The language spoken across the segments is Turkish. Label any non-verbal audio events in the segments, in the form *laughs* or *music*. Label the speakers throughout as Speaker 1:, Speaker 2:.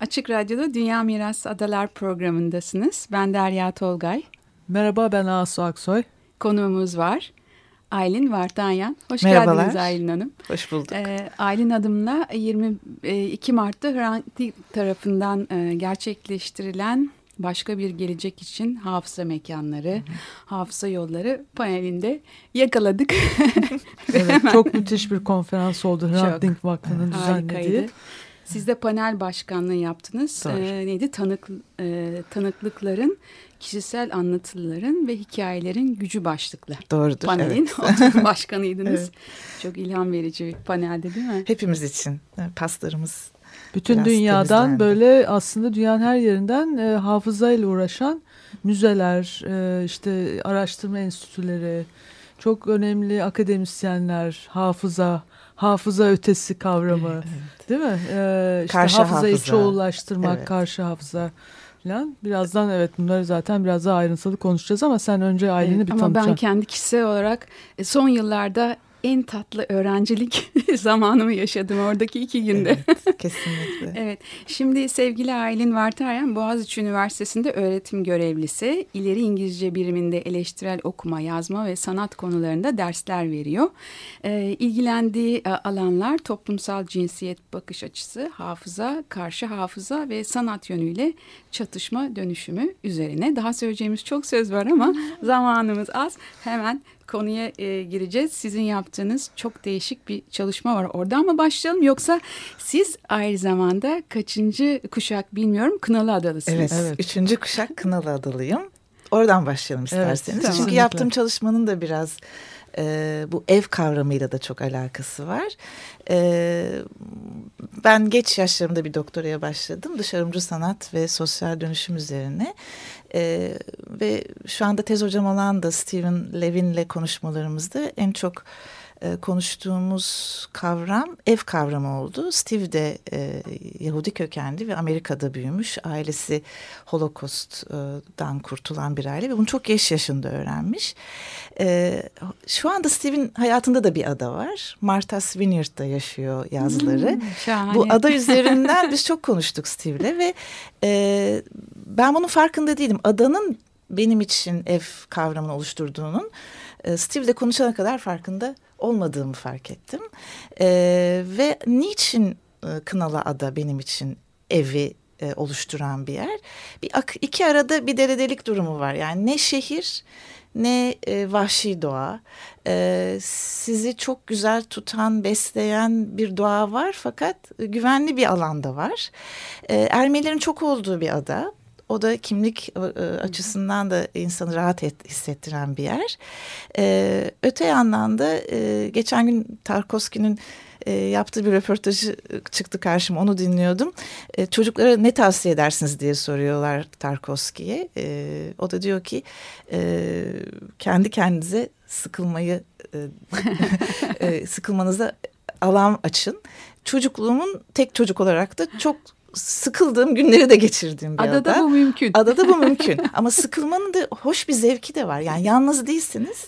Speaker 1: Açık Radyo'da Dünya Mirası Adalar programındasınız. Ben Derya Tolgay.
Speaker 2: Merhaba ben Asu Aksoy.
Speaker 1: Konuğumuz var. Aylin Vartanyan. Hoş
Speaker 3: Merhabalar.
Speaker 1: geldiniz Aylin Hanım.
Speaker 3: Hoş bulduk.
Speaker 1: Ee, Aylin Adım'la 22 Mart'ta Hrant Dink tarafından e, gerçekleştirilen başka bir gelecek için hafıza mekanları, hafıza yolları panelinde yakaladık. Ve
Speaker 2: Evet,
Speaker 1: hemen- *laughs*
Speaker 2: çok müthiş bir konferans oldu. Hrant Dink Vakfı'nın düzenlediği.
Speaker 1: Harikaydı. Siz de panel başkanlığı yaptınız.
Speaker 3: Doğru.
Speaker 1: Ee, neydi? Tanık, e, tanıklıkların, kişisel anlatıların ve hikayelerin gücü başlıklı.
Speaker 3: Doğrudur.
Speaker 1: Panelin
Speaker 3: evet. *laughs* *laughs*
Speaker 1: başkanıydınız.
Speaker 3: Evet.
Speaker 1: Çok ilham verici bir paneldi değil mi?
Speaker 3: Hepimiz için paslarımız.
Speaker 2: Bütün
Speaker 3: Biraz
Speaker 2: dünyadan
Speaker 3: temizlendi.
Speaker 2: böyle aslında dünyanın her yerinden e, hafızayla uğraşan müzeler, e, işte araştırma enstitüleri, çok önemli akademisyenler, hafıza, hafıza ötesi kavramı değil mi? E, işte
Speaker 3: Karşı
Speaker 2: hafızayı
Speaker 3: hafıza.
Speaker 2: çoğullaştırmak,
Speaker 3: Evet.
Speaker 2: karşı hafıza falan. Birazdan evet bunları zaten biraz daha ayrıntılı konuşacağız ama sen önce Aylin'i
Speaker 1: Evet,
Speaker 2: bir
Speaker 1: Ama ben
Speaker 2: tanıtacaksın.
Speaker 1: kendi kişisel olarak e, son yıllarda en tatlı öğrencilik *laughs* zamanımı yaşadım oradaki iki günde.
Speaker 3: Evet, kesinlikle. *laughs*
Speaker 1: Evet, şimdi sevgili Aylin Vartaryan Boğaziçi Üniversitesi'nde öğretim görevlisi. İleri İngilizce biriminde eleştirel okuma, yazma ve sanat konularında dersler veriyor. Ee, ilgilendiği e, alanlar toplumsal cinsiyet bakış açısı, hafıza, karşı hafıza ve sanat yönüyle çatışma dönüşümü üzerine. Daha söyleyeceğimiz çok söz var ama *laughs* zamanımız az. Hemen konuya e, gireceğiz. Sizin yaptığınız çok değişik bir çalışma var. Oradan mı başlayalım yoksa siz aynı zamanda kaçıncı kuşak bilmiyorum Kınalı Adalısınız.
Speaker 3: Evet,
Speaker 2: Evet.
Speaker 3: üçüncü kuşak Kınalı adalıyım. Oradan başlayalım
Speaker 2: Evet,
Speaker 3: isterseniz.
Speaker 2: tamam.
Speaker 3: Çünkü yaptığım çalışmanın da biraz e, bu ev kavramıyla da çok alakası var. E, ben geç yaşlarımda bir doktoraya başladım. Dışarımcı sanat ve sosyal dönüşüm üzerine. E, ve şu anda tez hocam olan da Stephen Levin'le konuşmalarımızda en çok e, konuştuğumuz kavram ev kavramı oldu. Steve de e, Yahudi kökenli ve Amerika'da büyümüş. Ailesi Holocaust'dan kurtulan bir aile ve bunu çok geç yaşında öğrenmiş. E, şu anda Steve'in hayatında da bir ada var. Martha's Vineyard'da yaşıyor yazları.
Speaker 1: Hmm, şahane.
Speaker 3: Bu ada üzerinden biz çok konuştuk Steve'le ve e, ben bunun farkında değilim. Adanın benim için ev kavramını oluşturduğunun e, Steve'le konuşana kadar farkında olmadığımı fark ettim. E, ve niçin e, Kınalı Ada benim için evi e, oluşturan bir yer? Bir iki arada bir deredelik durumu var. Yani ne şehir ne e, vahşi doğa. E, sizi çok güzel tutan, besleyen bir doğa var fakat güvenli bir alanda var. E, Ermenilerin çok olduğu bir ada. O da kimlik e, e, açısından da insanı rahat et, hissettiren bir yer. E, öte yandan da e, geçen gün Tarkovski'nin e, yaptığı bir röportajı e, çıktı karşıma onu dinliyordum. E, çocuklara ne tavsiye edersiniz diye soruyorlar Tarkovski'ye. E, o da diyor ki e, kendi kendinize sıkılmayı e, *laughs* sıkılmanıza alan açın. Çocukluğumun tek çocuk olarak da çok sıkıldığım günleri de geçirdiğim bir
Speaker 1: Adada
Speaker 3: ada.
Speaker 1: bu mümkün.
Speaker 3: Adada bu *laughs* mümkün ama sıkılmanın da hoş bir zevki de var. Yani yalnız değilsiniz.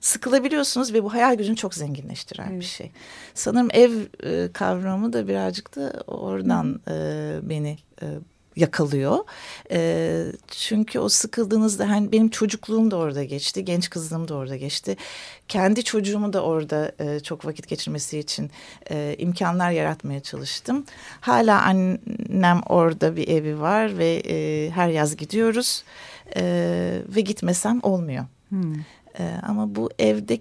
Speaker 3: Sıkılabiliyorsunuz ve bu hayal gücünü çok zenginleştiren
Speaker 1: Evet.
Speaker 3: bir şey. Sanırım ev e, kavramı da birazcık da oradan e, beni e, yakalıyor. E, çünkü o sıkıldığınızda hani benim çocukluğum da orada geçti, genç kızlığım da orada geçti. Kendi çocuğumu da orada e, çok vakit geçirmesi için e, imkanlar yaratmaya çalıştım. Hala annem orada bir evi var ve e, her yaz gidiyoruz E, ve gitmesem olmuyor.
Speaker 2: Hmm.
Speaker 3: E, ama bu evde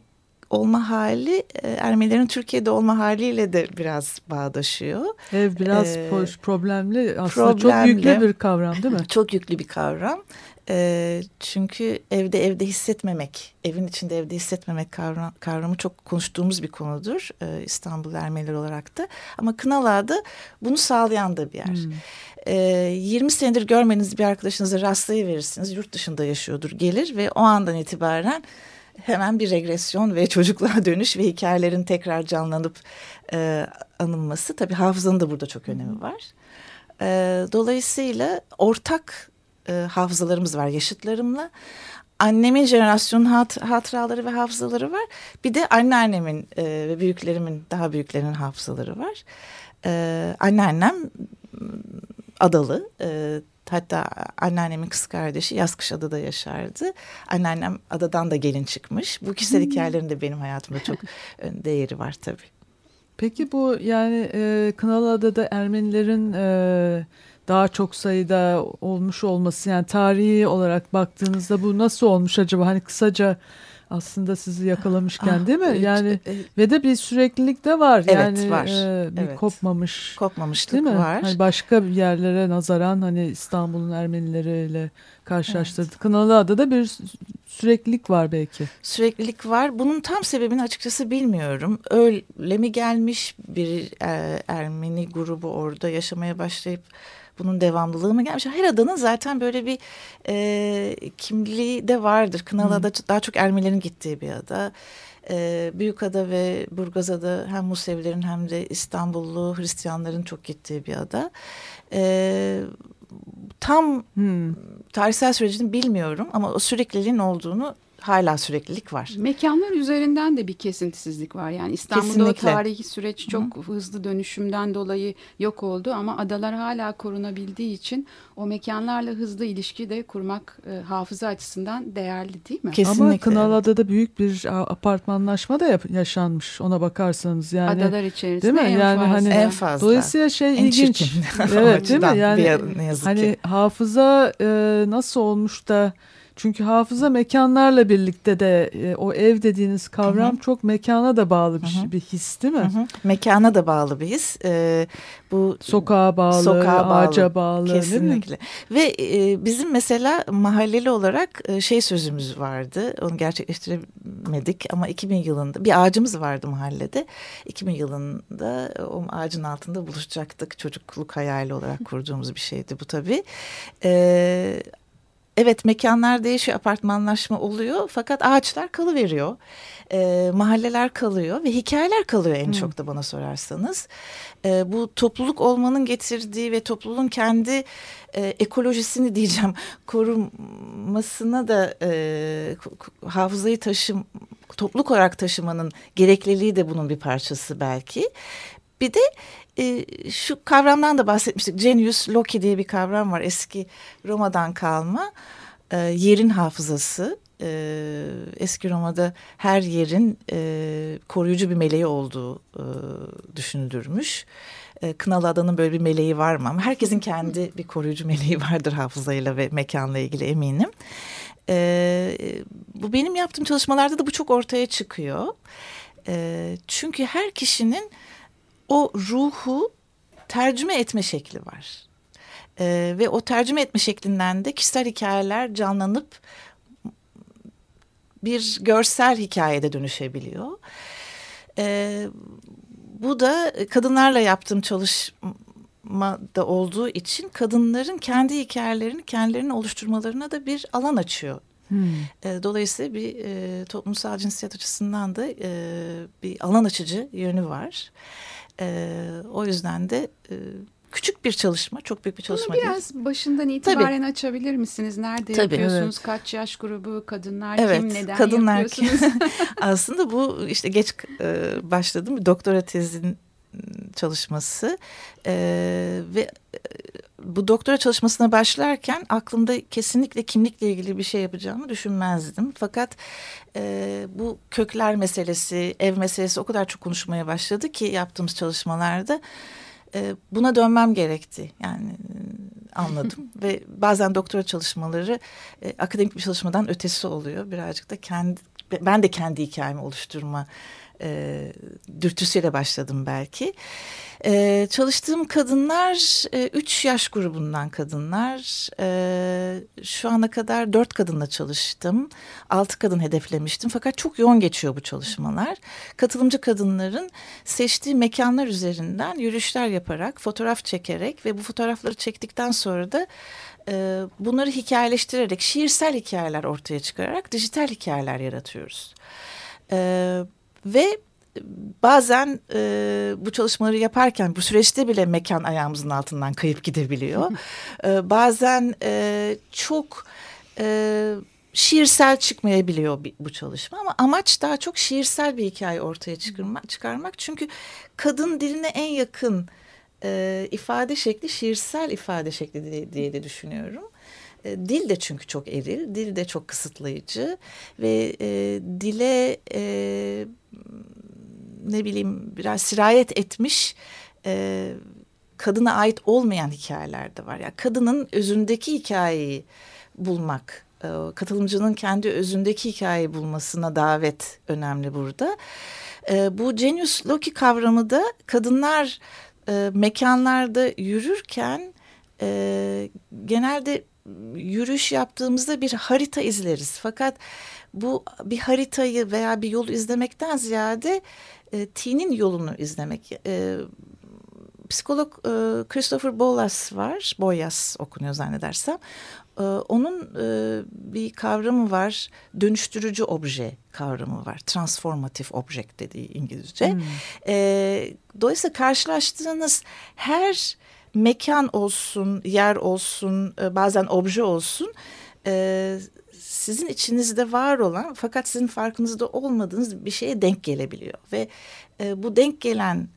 Speaker 3: olma hali e, Ermenilerin Türkiye'de olma haliyle de biraz bağdaşıyor.
Speaker 2: Ev biraz
Speaker 3: Ee,
Speaker 2: problemli aslında çok
Speaker 3: problemli.
Speaker 2: yüklü bir kavram değil mi? *laughs*
Speaker 3: Çok yüklü bir kavram. E, çünkü evde evde hissetmemek, evin içinde evde hissetmemek kavram, kavramı çok konuştuğumuz bir konudur. E, İstanbul Ermeniler olarak da. Ama Kınalıada bunu sağlayan da bir yer.
Speaker 2: Hmm.
Speaker 3: e, 20 senedir görmeniz bir arkadaşınıza rastlayıverirsiniz. Yurt dışında yaşıyordur gelir ve o andan itibaren hemen bir regresyon ve çocukluğa *laughs* dönüş ve hikayelerin tekrar canlanıp e, anılması. Tabii hafızanın da burada çok önemi var. E, dolayısıyla ortak e, hafızalarımız var yaşıtlarımla. Annemin jenerasyon hat, hatıraları ve hafızaları var. Bir de anneannemin e, ve büyüklerimin, daha büyüklerinin hafızaları var. E, anneannem adalı. E, hatta anneannemin kız kardeşi Yazkış Adada yaşardı. Anneannem adadan da gelin çıkmış. Bu kişisel hmm. hikayelerin de benim hayatımda çok *laughs* değeri var tabii.
Speaker 2: Peki bu yani e, Kınalıada'da Ermenilerin e, daha çok sayıda olmuş olması yani tarihi olarak baktığınızda bu nasıl olmuş acaba? Hani kısaca aslında sizi yakalamışken ah, değil mi? Yani e, ve de bir süreklilik de var.
Speaker 3: Evet
Speaker 2: yani,
Speaker 3: var.
Speaker 2: E, bir
Speaker 3: evet.
Speaker 2: kopmamış.
Speaker 3: Kopmamışlık
Speaker 2: değil mi?
Speaker 3: var.
Speaker 2: Hani başka yerlere nazaran hani İstanbul'un Ermenileriyle karşılaştırdık. Evet. Kınalıada'da bir süreklilik var belki.
Speaker 3: Süreklilik var. Bunun tam sebebini açıkçası bilmiyorum. Öyle mi gelmiş bir e, Ermeni grubu orada yaşamaya başlayıp bunun devamlılığı mı gelmiş? Her adanın zaten böyle bir e, kimliği de vardır. Kınalıada hmm. daha çok Ermenilerin gittiği bir ada. E, Büyükada ve Burgazada hem Musevilerin hem de İstanbullu Hristiyanların çok gittiği bir ada. E, tam hmm. tarihsel sürecini bilmiyorum ama o sürekliliğin olduğunu hala süreklilik var.
Speaker 1: Mekanlar üzerinden de bir kesintisizlik var. Yani İstanbul'da Kesinlikle. o tarihi süreç çok Hı. hızlı dönüşümden dolayı yok oldu ama adalar hala korunabildiği için o mekanlarla hızlı ilişki de kurmak e, hafıza açısından değerli değil mi?
Speaker 2: Kesinlikle. Ama Kınalıada'da büyük bir apartmanlaşma da yaşanmış ona bakarsanız yani.
Speaker 1: Adalar içerisinde
Speaker 2: değil mi?
Speaker 1: en
Speaker 2: yani
Speaker 1: fazla.
Speaker 2: Hani,
Speaker 3: en fazla.
Speaker 2: Dolayısıyla şey en ilginç. evet *laughs* değil mi? Yani
Speaker 3: ne yazık
Speaker 2: hani
Speaker 3: ki.
Speaker 2: hafıza e, nasıl olmuş da çünkü hafıza mekanlarla birlikte de e, o ev dediğiniz kavram Hı -hı. çok mekana da bağlı bir, Hı -hı. bir his değil mi? Hı -hı.
Speaker 3: Mekana da bağlı bir his. Ee,
Speaker 2: bu sokağa bağlı, sokağa bağlı, ağaca bağlı.
Speaker 3: Kesinlikle. Ve e, bizim mesela mahalleli olarak e, şey sözümüz vardı. Onu gerçekleştiremedik ama 2000 yılında bir ağacımız vardı mahallede. 2000 yılında o ağacın altında buluşacaktık. Çocukluk hayali olarak *laughs* kurduğumuz bir şeydi bu tabii. Ee, evet mekanlar değişiyor, apartmanlaşma oluyor fakat ağaçlar kalıveriyor. E, mahalleler kalıyor ve hikayeler kalıyor en hmm. çok da bana sorarsanız. E, bu topluluk olmanın getirdiği ve topluluğun kendi e, ekolojisini diyeceğim *laughs* korumasına da e, hafızayı taşım topluluk olarak taşımanın gerekliliği de bunun bir parçası belki. Bir de e, şu kavramdan da bahsetmiştik. Genius loci diye bir kavram var eski Roma'dan kalma. E, yerin hafızası. E, eski Roma'da her yerin e, koruyucu bir meleği olduğu e, düşünülürmüş. E, Kınalı Adanın böyle bir meleği var mı? Herkesin kendi bir koruyucu meleği vardır hafızayla ve mekanla ilgili eminim. E, bu benim yaptığım çalışmalarda da bu çok ortaya çıkıyor. E, çünkü her kişinin o ruhu tercüme etme şekli var. Ee, ve o tercüme etme şeklinden de kişisel hikayeler canlanıp bir görsel hikayede dönüşebiliyor. Ee, bu da kadınlarla yaptığım çalışmada olduğu için kadınların kendi hikayelerini kendilerini oluşturmalarına da bir alan açıyor. Hmm. E, dolayısıyla bir e, toplumsal cinsiyet açısından da e, bir alan açıcı yönü var. E, o yüzden de e, küçük bir çalışma, çok büyük bir çalışma
Speaker 1: Bunu biraz
Speaker 3: değil.
Speaker 1: başından itibaren Tabii. açabilir misiniz? Nerede Tabii, yapıyorsunuz? Evet. Kaç yaş grubu? Kadınlar evet, kim? Neden kadınlar yapıyorsunuz?
Speaker 3: Kim? *laughs* *laughs* Aslında bu işte geç e, başladım. Doktora tezin çalışması e, ve bu doktora çalışmasına başlarken aklımda kesinlikle kimlikle ilgili bir şey yapacağımı düşünmezdim. Fakat e, bu kökler meselesi, ev meselesi o kadar çok konuşmaya başladı ki yaptığımız çalışmalarda e, buna dönmem gerekti. Yani e, anladım *laughs* ve bazen doktora çalışmaları e, akademik bir çalışmadan ötesi oluyor. Birazcık da kendi ben de kendi hikayemi oluşturma e, dürtüsüyle başladım belki. Ee, çalıştığım kadınlar e, üç yaş grubundan kadınlar. Ee, şu ana kadar dört kadınla çalıştım. Altı kadın hedeflemiştim fakat çok yoğun geçiyor bu çalışmalar. Katılımcı kadınların seçtiği mekanlar üzerinden yürüyüşler yaparak, fotoğraf çekerek ve bu fotoğrafları çektikten sonra da e, bunları hikayeleştirerek, şiirsel hikayeler ortaya çıkararak dijital hikayeler yaratıyoruz. Ee, ve bazen e, bu çalışmaları yaparken bu süreçte bile mekan ayağımızın altından kayıp gidebiliyor. *laughs* e, bazen e, çok e, şiirsel çıkmayabiliyor bu çalışma ama amaç daha çok şiirsel bir hikaye ortaya çıkarmak. çıkarmak. Çünkü kadın diline en yakın e, ifade şekli şiirsel ifade şekli diye, diye de düşünüyorum. E, dil de çünkü çok eril, dil de çok kısıtlayıcı ve e, dile e, ne bileyim biraz sirayet etmiş e, kadına ait olmayan hikayeler de var. Yani kadının özündeki hikayeyi bulmak, e, katılımcının kendi özündeki hikayeyi bulmasına davet önemli burada. E, bu genius loci kavramı da kadınlar e, mekanlarda yürürken e, genelde yürüyüş yaptığımızda bir harita izleriz. Fakat bu bir haritayı veya bir yolu izlemekten ziyade e, T'nin yolunu izlemek. E, psikolog e, Christopher Bolas var. Boyas okunuyor zannedersem. E, onun e, bir kavramı var. Dönüştürücü obje kavramı var. Transformative object dediği İngilizce. Hmm. E, dolayısıyla karşılaştığınız her mekan olsun, yer olsun, e, bazen obje olsun... E, sizin içinizde var olan fakat sizin farkınızda olmadığınız bir şeye denk gelebiliyor. Ve e, bu denk gelen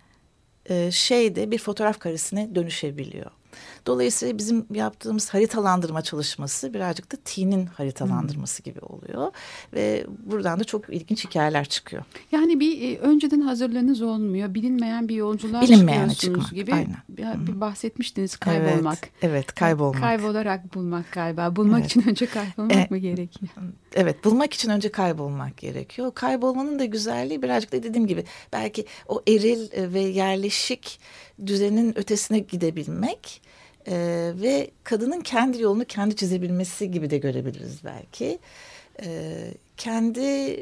Speaker 3: e, şey de bir fotoğraf karesine dönüşebiliyor. Dolayısıyla bizim yaptığımız haritalandırma çalışması birazcık da T'nin haritalandırması gibi oluyor. Ve buradan da çok ilginç hikayeler çıkıyor.
Speaker 1: Yani bir e, önceden hazırlığınız olmuyor. Bilinmeyen bir yolculuğa Bilinmeyene çıkmak, gibi. Aynen. Bir, bir bahsetmiştiniz kaybolmak.
Speaker 3: Evet, evet kaybolmak.
Speaker 1: Kaybolarak bulmak galiba. Bulmak evet. için önce kaybolmak e, mı gerekiyor?
Speaker 3: Evet bulmak için önce kaybolmak gerekiyor. Kaybolmanın da güzelliği birazcık da dediğim gibi belki o eril e, ve yerleşik düzenin ötesine gidebilmek e, ve kadının kendi yolunu kendi çizebilmesi gibi de görebiliriz belki. E, kendi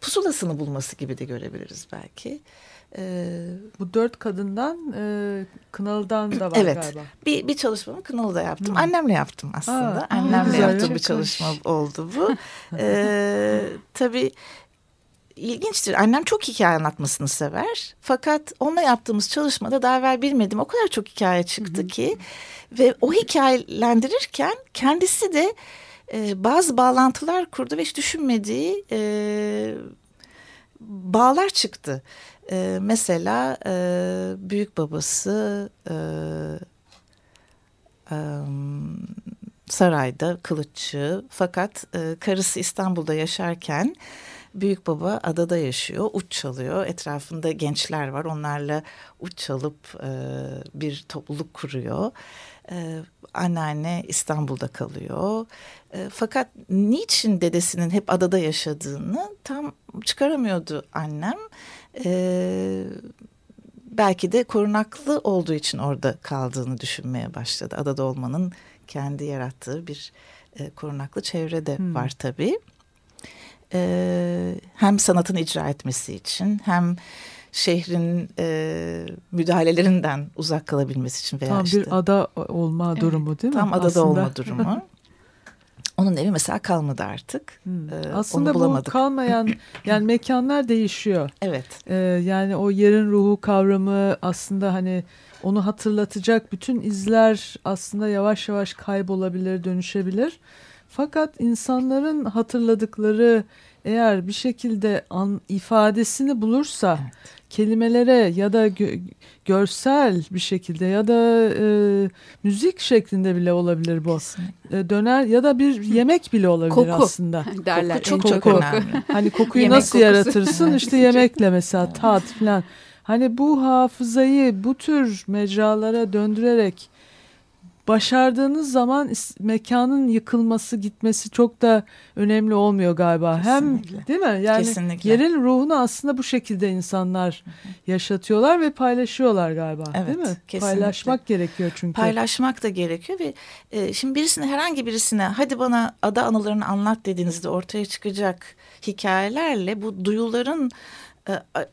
Speaker 3: pusulasını bulması gibi de görebiliriz belki.
Speaker 2: Ee, Bu dört kadından e, Kınalı'dan da var
Speaker 3: evet,
Speaker 2: galiba.
Speaker 3: Bir, bir çalışmamı Kınalı'da yaptım. Hmm. Annemle yaptım aslında. Aa, Annemle yaptığım bir çalışma oldu bu. *laughs* ee, tabii ilginçtir. Annem çok hikaye anlatmasını sever. Fakat onunla yaptığımız çalışmada daha evvel bilmedim. O kadar çok hikaye çıktı ki. Ve o hikayelendirirken kendisi de e, bazı bağlantılar kurdu ve hiç düşünmediği e, bağlar çıktı. E, mesela e, büyük babası e, e, sarayda kılıççı fakat e, karısı İstanbul'da yaşarken büyük baba adada yaşıyor, uç çalıyor. Etrafında gençler var, onlarla uç çalıp e, bir topluluk kuruyor. E, anneanne İstanbul'da kalıyor. E, fakat niçin dedesinin hep adada yaşadığını tam çıkaramıyordu annem. E, belki de korunaklı olduğu için orada kaldığını düşünmeye başladı. Adada olmanın kendi yarattığı bir e, korunaklı çevre de hmm. var tabii e, hem sanatını icra etmesi için hem şehrin e, müdahalelerinden uzak kalabilmesi için veya
Speaker 2: tam
Speaker 3: işte,
Speaker 2: bir ada olma evet, durumu değil mi?
Speaker 3: Tam adada Aslında. olma durumu. *laughs* Onun evi mesela kalmadı artık. Hmm. Ee,
Speaker 2: Aslında bu kalmayan *laughs* yani mekanlar değişiyor.
Speaker 3: Evet.
Speaker 2: Ee, yani o yerin ruhu kavramı aslında hani onu hatırlatacak bütün izler aslında yavaş yavaş kaybolabilir, dönüşebilir. Fakat insanların hatırladıkları eğer bir şekilde an, ifadesini bulursa evet. kelimelere ya da gö görsel bir şekilde ya da e, müzik şeklinde bile olabilir bu. E, döner ya da bir yemek bile olabilir
Speaker 1: koku.
Speaker 2: aslında. *laughs*
Speaker 1: Derler.
Speaker 2: Koku çok, çok önemli. Hani kokuyu Yemek nasıl kokusu. yaratırsın? *laughs* işte yemekle mesela tat falan. Hani bu hafızayı bu tür mecralara döndürerek başardığınız zaman mekanın yıkılması gitmesi çok da önemli olmuyor galiba. Kesinlikle. Hem değil mi? Yani Kesinlikle. yerin ruhunu aslında bu şekilde insanlar yaşatıyorlar ve paylaşıyorlar galiba. Evet, değil mi? Kesinlikle. Paylaşmak gerekiyor çünkü.
Speaker 3: Paylaşmak da gerekiyor ve e, şimdi birisine herhangi birisine hadi bana ada anılarını anlat dediğinizde ortaya çıkacak hikayelerle bu duyuların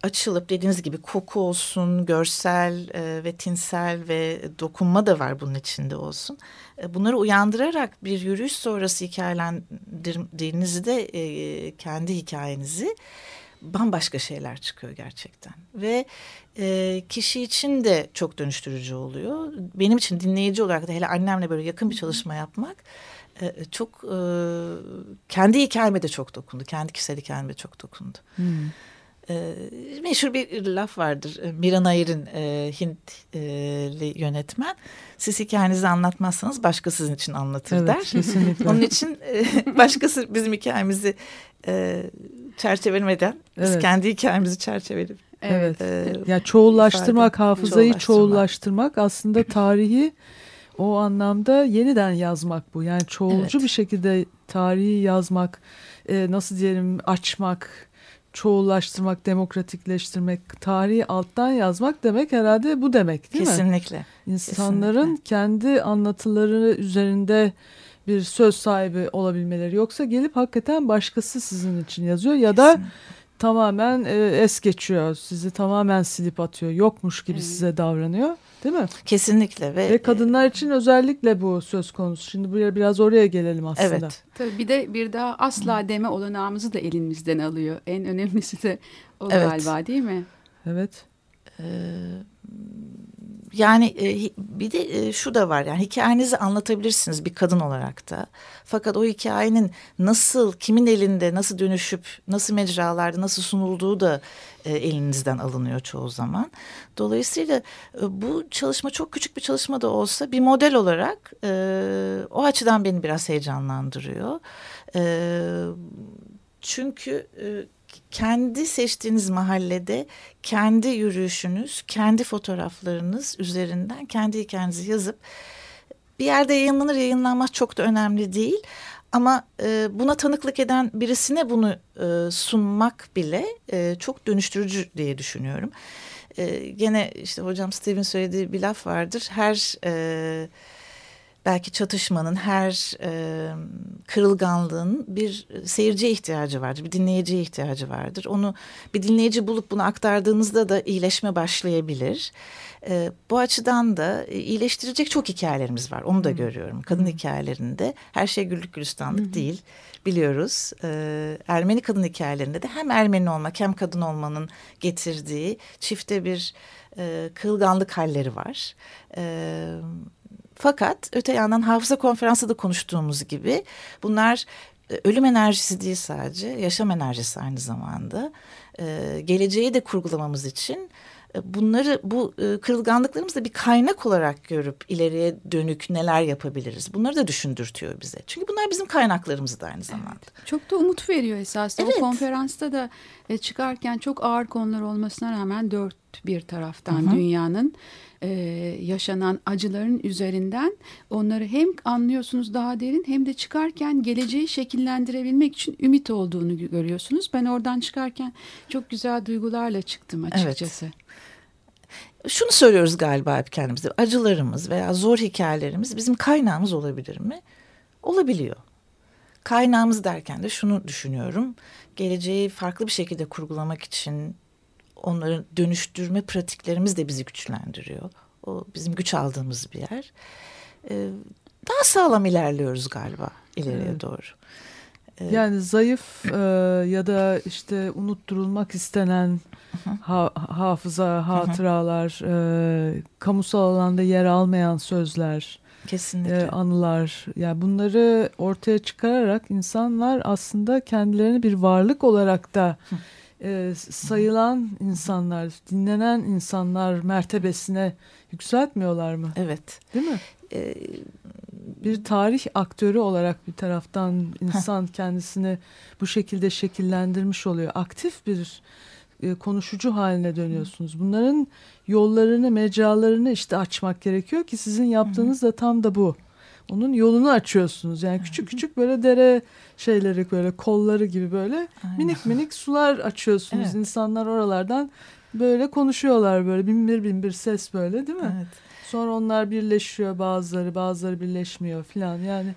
Speaker 3: açılıp dediğiniz gibi koku olsun, görsel e, ve tinsel ve dokunma da var bunun içinde olsun. E, bunları uyandırarak bir yürüyüş sonrası hikayelendirdiğinizde kendi hikayenizi bambaşka şeyler çıkıyor gerçekten. Ve kişi için de çok dönüştürücü oluyor. Benim için dinleyici olarak da hele annemle böyle yakın bir çalışma yapmak çok kendi hikayeme de çok dokundu. Kendi kişisel hikayeme de çok dokundu. Hmm. E, meşhur bir laf vardır. Ee, Miran Ayır'ın e, Hintli yönetmen. Siz hikayenizi anlatmazsanız başka sizin için anlatır evet, der. Kesinlikle. Onun için e, *laughs* başkası bizim hikayemizi e, çerçevelemeden evet. biz kendi hikayemizi çerçeveleyip
Speaker 2: Evet. E, ya çoğullaştırmak, ifade, hafızayı çoğullaştırmak. çoğullaştırmak aslında tarihi o anlamda yeniden yazmak bu. Yani çoğulcu evet. bir şekilde tarihi yazmak, e, nasıl diyelim açmak, çoğullaştırmak, demokratikleştirmek, tarihi alttan yazmak demek herhalde bu demek değil
Speaker 3: Kesinlikle. mi? Kesinlikle.
Speaker 2: İnsanların kendi anlatıları üzerinde bir söz sahibi olabilmeleri. Yoksa gelip hakikaten başkası sizin için yazıyor ya da Kesinlikle. Tamamen e, es geçiyor. Sizi tamamen silip atıyor. Yokmuş gibi evet. size davranıyor. Değil mi?
Speaker 3: Kesinlikle.
Speaker 2: Ve, ve kadınlar için özellikle bu söz konusu. Şimdi buraya biraz oraya gelelim aslında. Evet.
Speaker 1: Tabii bir de bir daha asla deme olanağımızı da elimizden alıyor. En önemlisi de o evet. galiba değil mi?
Speaker 2: Evet. Ee,
Speaker 3: yani e, bir de e, şu da var yani hikayenizi anlatabilirsiniz bir kadın olarak da. Fakat o hikayenin nasıl, kimin elinde, nasıl dönüşüp, nasıl mecralarda, nasıl sunulduğu da e, elinizden alınıyor çoğu zaman. Dolayısıyla bu çalışma çok küçük bir çalışma da olsa bir model olarak o açıdan beni biraz heyecanlandırıyor. Çünkü kendi seçtiğiniz mahallede kendi yürüyüşünüz, kendi fotoğraflarınız üzerinden kendi hikayenizi yazıp bir yerde yayınlanır yayınlanmaz çok da önemli değil. Ama e, buna tanıklık eden birisine bunu e, sunmak bile e, çok dönüştürücü diye düşünüyorum. E, gene işte hocam Steven söylediği bir laf vardır. Her e, belki çatışmanın, her e, kırılganlığın bir seyirciye ihtiyacı vardır, bir dinleyiciye ihtiyacı vardır. Onu bir dinleyici bulup bunu aktardığınızda da iyileşme başlayabilir. E, bu açıdan da iyileştirecek çok hikayelerimiz var. Onu da hmm. görüyorum. Kadın hmm. hikayelerinde her şey güllük gülistanlık hmm. değil biliyoruz. E, Ermeni kadın hikayelerinde de hem Ermeni olmak hem kadın olmanın getirdiği çifte bir e, kırılganlık halleri var. Evet fakat öte yandan hafıza konferansı da konuştuğumuz gibi bunlar e, ölüm enerjisi değil sadece yaşam enerjisi aynı zamanda. Ee, geleceği de kurgulamamız için e, bunları bu e, kırılganlıklarımızı bir kaynak olarak görüp ileriye dönük neler yapabiliriz? Bunları da düşündürtüyor bize. Çünkü bunlar bizim kaynaklarımız da aynı zamanda. Evet.
Speaker 1: Çok da umut veriyor esasında. Evet. O konferansta da çıkarken çok ağır konular olmasına rağmen dört bir taraftan Hı -hı. dünyanın e, yaşanan acıların üzerinden onları hem anlıyorsunuz daha derin hem de çıkarken geleceği şekillendirebilmek için ümit olduğunu görüyorsunuz. Ben oradan çıkarken çok güzel duygularla çıktım açıkçası. Evet
Speaker 3: şunu söylüyoruz galiba hep kendimize. Acılarımız veya zor hikayelerimiz bizim kaynağımız olabilir mi? Olabiliyor. Kaynağımız derken de şunu düşünüyorum. Geleceği farklı bir şekilde kurgulamak için onları dönüştürme pratiklerimiz de bizi güçlendiriyor. O bizim güç aldığımız bir yer. Ee, daha sağlam ilerliyoruz galiba ileriye evet. doğru.
Speaker 2: Ee, yani zayıf e, ya da işte unutturulmak istenen ha, hafıza, hatıralar, e, kamusal alanda yer almayan sözler,
Speaker 3: Kesinlikle. E,
Speaker 2: anılar. Yani bunları ortaya çıkararak insanlar aslında kendilerini bir varlık olarak da e, sayılan insanlar, dinlenen insanlar mertebesine yükseltmiyorlar mı?
Speaker 3: Evet.
Speaker 2: Değil mi? Ee, bir tarih aktörü olarak bir taraftan insan kendisini bu şekilde şekillendirmiş oluyor. Aktif bir e, konuşucu haline dönüyorsunuz. Bunların yollarını, mecralarını işte açmak gerekiyor ki sizin yaptığınız da tam da bu. Onun yolunu açıyorsunuz. Yani küçük küçük böyle dere şeyleri böyle kolları gibi böyle
Speaker 3: Aynen.
Speaker 2: minik minik sular açıyorsunuz.
Speaker 3: Evet.
Speaker 2: İnsanlar oralardan böyle konuşuyorlar böyle binbir binbir ses böyle değil mi?
Speaker 3: Evet.
Speaker 2: Sonra onlar birleşiyor bazıları bazıları birleşmiyor filan yani.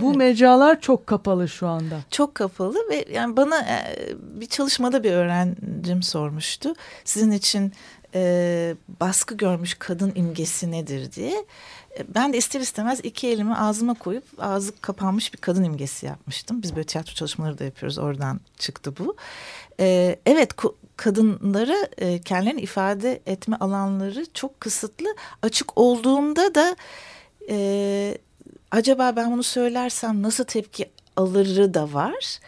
Speaker 2: Bu
Speaker 3: Evet.
Speaker 2: mecralar çok kapalı şu anda.
Speaker 3: Çok kapalı ve yani bana e, bir çalışmada bir öğrencim sormuştu. Sizin için e, baskı görmüş kadın imgesi nedir diye. Ben de ister istemez iki elimi ağzıma koyup ağzı kapanmış bir kadın imgesi yapmıştım. Biz böyle tiyatro çalışmaları da yapıyoruz. Oradan çıktı bu. E, evet kadınları e, kendilerini ifade etme alanları çok kısıtlı. Açık olduğunda da e, acaba ben bunu söylersem nasıl tepki alırı da var.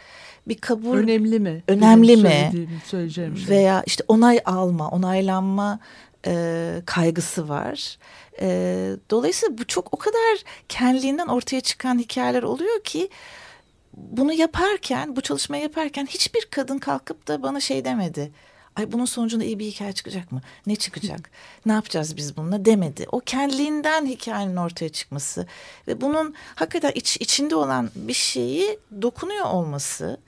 Speaker 3: Bir kabul
Speaker 2: Önemli mi?
Speaker 3: Önemli
Speaker 2: Benim
Speaker 3: mi?
Speaker 2: söyleyeceğim şey.
Speaker 3: veya işte onay alma, onaylanma e, kaygısı var. E, dolayısıyla bu çok o kadar kendiliğinden ortaya çıkan hikayeler oluyor ki bunu yaparken, bu çalışmayı yaparken hiçbir kadın kalkıp da bana şey demedi. Ay bunun sonucunda iyi bir hikaye çıkacak mı? Ne çıkacak? ne yapacağız biz bununla demedi. O kendiliğinden hikayenin ortaya çıkması ve bunun hakikaten iç, içinde olan bir şeyi dokunuyor olması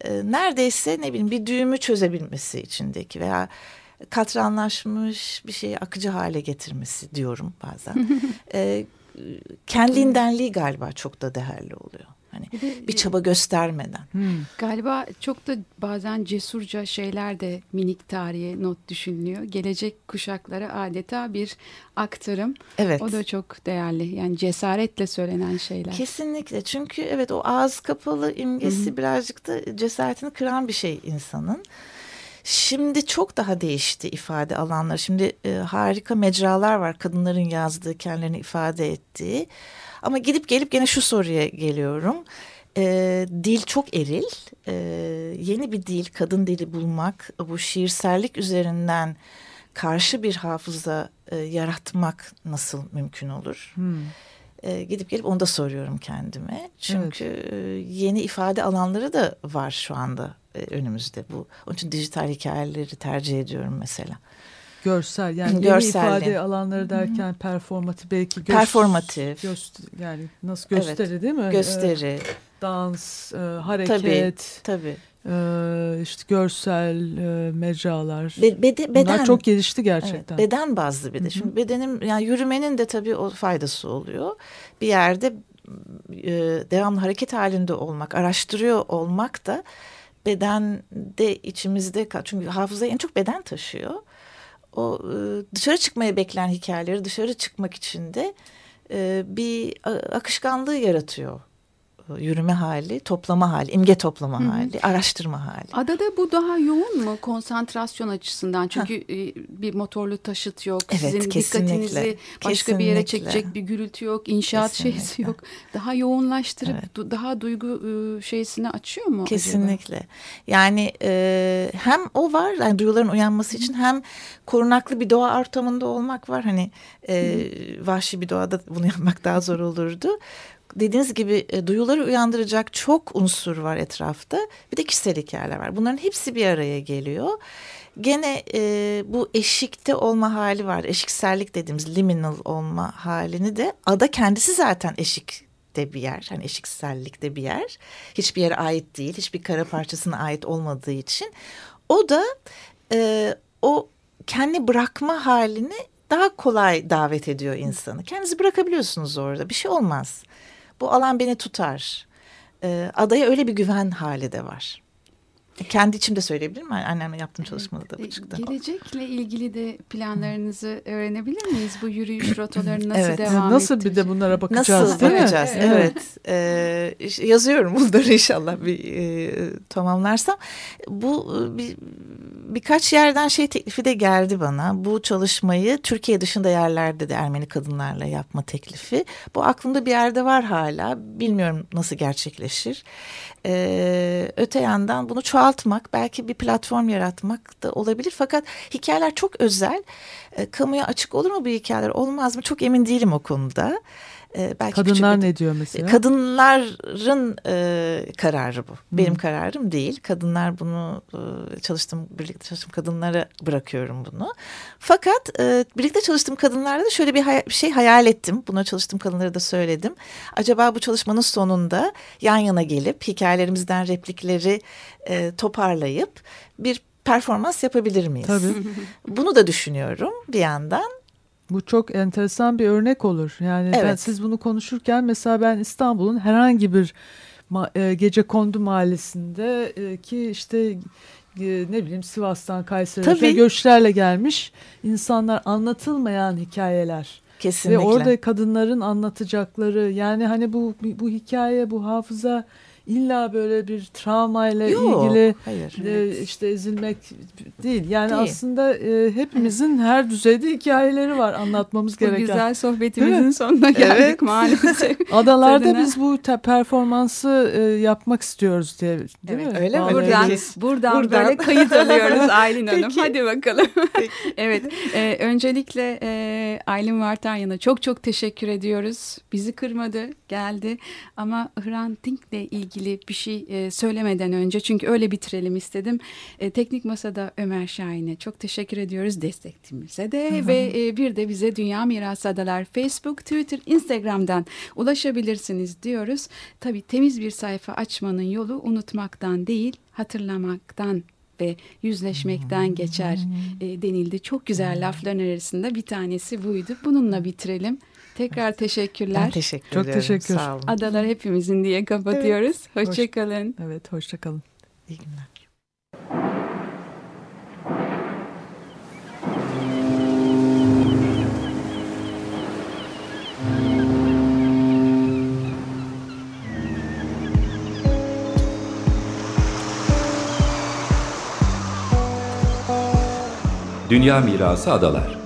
Speaker 3: e, neredeyse ne bileyim bir düğümü çözebilmesi içindeki veya katranlaşmış bir şeyi akıcı hale getirmesi diyorum bazen. *laughs* e, kendiliğindenliği galiba çok da değerli oluyor. Hani
Speaker 1: Bir de,
Speaker 3: bir çaba göstermeden.
Speaker 2: Hmm.
Speaker 1: Galiba çok da bazen cesurca şeyler de minik tarihe not düşünülüyor. Gelecek kuşaklara adeta bir aktarım.
Speaker 3: Evet.
Speaker 1: O da çok değerli. Yani cesaretle söylenen şeyler.
Speaker 3: Kesinlikle çünkü evet o ağız kapalı imgesi birazcık da cesaretini kıran bir şey insanın. Şimdi çok daha değişti ifade alanları. Şimdi e, harika mecralar var kadınların yazdığı, kendilerini ifade ettiği. Ama gidip gelip gene şu soruya geliyorum. E, dil çok eril. E, yeni bir dil, kadın dili bulmak, bu şiirsellik üzerinden karşı bir hafıza e, yaratmak nasıl mümkün olur?
Speaker 2: Hmm.
Speaker 3: E, gidip gelip onu da soruyorum kendime. Çünkü e, yeni ifade alanları da var şu anda önümüzde. Bu onun için dijital hikayeleri tercih ediyorum mesela.
Speaker 2: Görsel yani yeni
Speaker 3: Görselli.
Speaker 2: ifade alanları derken performatif belki göz-
Speaker 3: Performatif.
Speaker 2: göst- yani nasıl gösteri değil mi?
Speaker 3: Gösteri
Speaker 2: Ee, dans, e, hareket,
Speaker 3: tabii.
Speaker 2: e, işte görsel e, mecralar.
Speaker 3: Be- bede- beden
Speaker 2: Bunlar çok gelişti
Speaker 3: Evet,
Speaker 2: gerçekten.
Speaker 3: beden bazlı bir de. Şimdi bedenim yani yürümenin de tabii o faydası oluyor. Bir yerde e, devamlı hareket halinde olmak, araştırıyor olmak da bedende içimizde kal- çünkü hafızayı en çok beden taşıyor. O e, dışarı çıkmaya beklenen hikayeleri dışarı çıkmak için de e, bir akışkanlığı yaratıyor. Yürüme hali, toplama hali, imge toplama hali, araştırma hali.
Speaker 1: Adada bu daha yoğun mu konsantrasyon açısından? Çünkü e, bir motorlu taşıt yok.
Speaker 3: Evet,
Speaker 1: Sizin
Speaker 3: kesinlikle.
Speaker 1: dikkatinizi başka bir yere çekecek bir gürültü yok. inşaat şeysi
Speaker 3: Kesinlikle.
Speaker 1: yok. Daha yoğunlaştırıp
Speaker 3: Evet.
Speaker 1: du- daha duygu e, şeysini açıyor mu acaba?
Speaker 3: Kesinlikle. Yani e, hem o var yani duyuların uyanması için hem korunaklı bir doğa ortamında olmak var. Hani e, vahşi bir doğada bunu yapmak daha zor olurdu. Dediğiniz gibi e, duyuları uyandıracak çok unsur var etrafta. Bir de kişisel hikayeler var. Bunların hepsi bir araya geliyor. Gene e, bu eşikte olma hali var. Eşiksellik dediğimiz liminal olma halini de ada kendisi zaten eşik bir yer. Hani eşiksellikte bir yer. Hiçbir yere ait değil. Hiçbir kara parçasına ait olmadığı için. O da e, o kendi bırakma halini daha kolay davet ediyor insanı. Kendinizi bırakabiliyorsunuz orada. Bir şey olmaz. Bu alan beni tutar. E, adaya öyle bir güven hali de var. E, Kendi içimde söyleyebilirim. Annemle yaptığım çalışmada da
Speaker 1: E,
Speaker 3: bu çıktı.
Speaker 1: Gelecekle ilgili de planlarınızı öğrenebilir miyiz? Bu yürüyüş *coughs* rotaları nasıl
Speaker 3: Evet.
Speaker 1: devam
Speaker 2: Nasıl bir de bunlara bakacağız
Speaker 3: Nasıl
Speaker 2: değil mi?
Speaker 3: bakacağız?
Speaker 1: Evet.
Speaker 3: Evet. Ee, yazıyorum bunları *laughs* inşallah bir e, tamamlarsam. Bu e, bir, birkaç yerden şey teklifi de geldi bana. Bu çalışmayı Türkiye dışında yerlerde de Ermeni kadınlarla yapma teklifi. Bu aklımda bir yerde var hala. Bilmiyorum nasıl gerçekleşir. Ee, öte yandan bunu çoğaltmak, belki bir platform yaratmak da olabilir. Fakat hikayeler çok özel. Ee, kamuya açık olur mu bu hikayeler? Olmaz mı? Çok emin değilim o konuda. E, belki
Speaker 2: Kadınlar ne diyor mesela?
Speaker 3: Kadınların e, kararı bu. Benim hmm. kararım değil. Kadınlar bunu e, çalıştığım, birlikte çalıştığım kadınlara bırakıyorum bunu. Fakat e, birlikte çalıştığım kadınlarda da şöyle bir, hay bir şey hayal ettim. Buna çalıştığım kadınlara da söyledim. Acaba bu çalışmanın sonunda yan yana gelip hikayelerimizden replikleri e, toparlayıp bir performans yapabilir miyiz?
Speaker 2: Tabii.
Speaker 3: Bunu da düşünüyorum bir yandan.
Speaker 2: Bu çok enteresan bir örnek olur. Yani evet. ben siz bunu konuşurken mesela ben İstanbul'un herhangi bir e, gece kondu mahallesinde e, ki işte e, ne bileyim Sivas'tan Kayseri'ye göçlerle gelmiş insanlar anlatılmayan hikayeler.
Speaker 3: Kesinlikle.
Speaker 2: Ve orada kadınların anlatacakları yani hani bu bu hikaye bu hafıza illa böyle bir travmayla Yok, ilgili hayır, e, evet. işte ezilmek değil. Yani değil. aslında e, hepimizin her düzeyde hikayeleri var anlatmamız gereken.
Speaker 1: Bu güzel sohbetimizin sonuna geldik evet. maalesef. *laughs*
Speaker 2: Adalarda biz bu performansı e, yapmak istiyoruz diye değil
Speaker 1: evet, mi? Öyle mi? Buradan, buradan, buradan böyle kayıt alıyoruz *laughs* Aylin Hanım. Peki. Hadi bakalım. *laughs* evet. E, öncelikle e, Aylin Vartanyan'a çok çok teşekkür ediyoruz. Bizi kırmadı, geldi ama Hrant Dink'le ilgili ilgili bir şey e, söylemeden önce çünkü öyle bitirelim istedim. E, Teknik Masa'da Ömer Şahin'e çok teşekkür ediyoruz destekçimize de hı hı. ve e, bir de bize Dünya Mirası Adalar Facebook, Twitter, Instagram'dan ulaşabilirsiniz diyoruz. Tabii temiz bir sayfa açmanın yolu unutmaktan değil hatırlamaktan ve yüzleşmekten geçer e, denildi. Çok güzel lafların arasında bir tanesi buydu. Bununla bitirelim. Tekrar teşekkürler.
Speaker 3: Ben teşekkür
Speaker 2: Çok
Speaker 3: ederim.
Speaker 2: teşekkür. Sağ olun.
Speaker 1: Adalar hepimizin diye kapatıyoruz. Evet. Hoşçakalın.
Speaker 2: Hoş, evet hoşçakalın.
Speaker 3: İyi günler.
Speaker 4: Dünya Mirası Adalar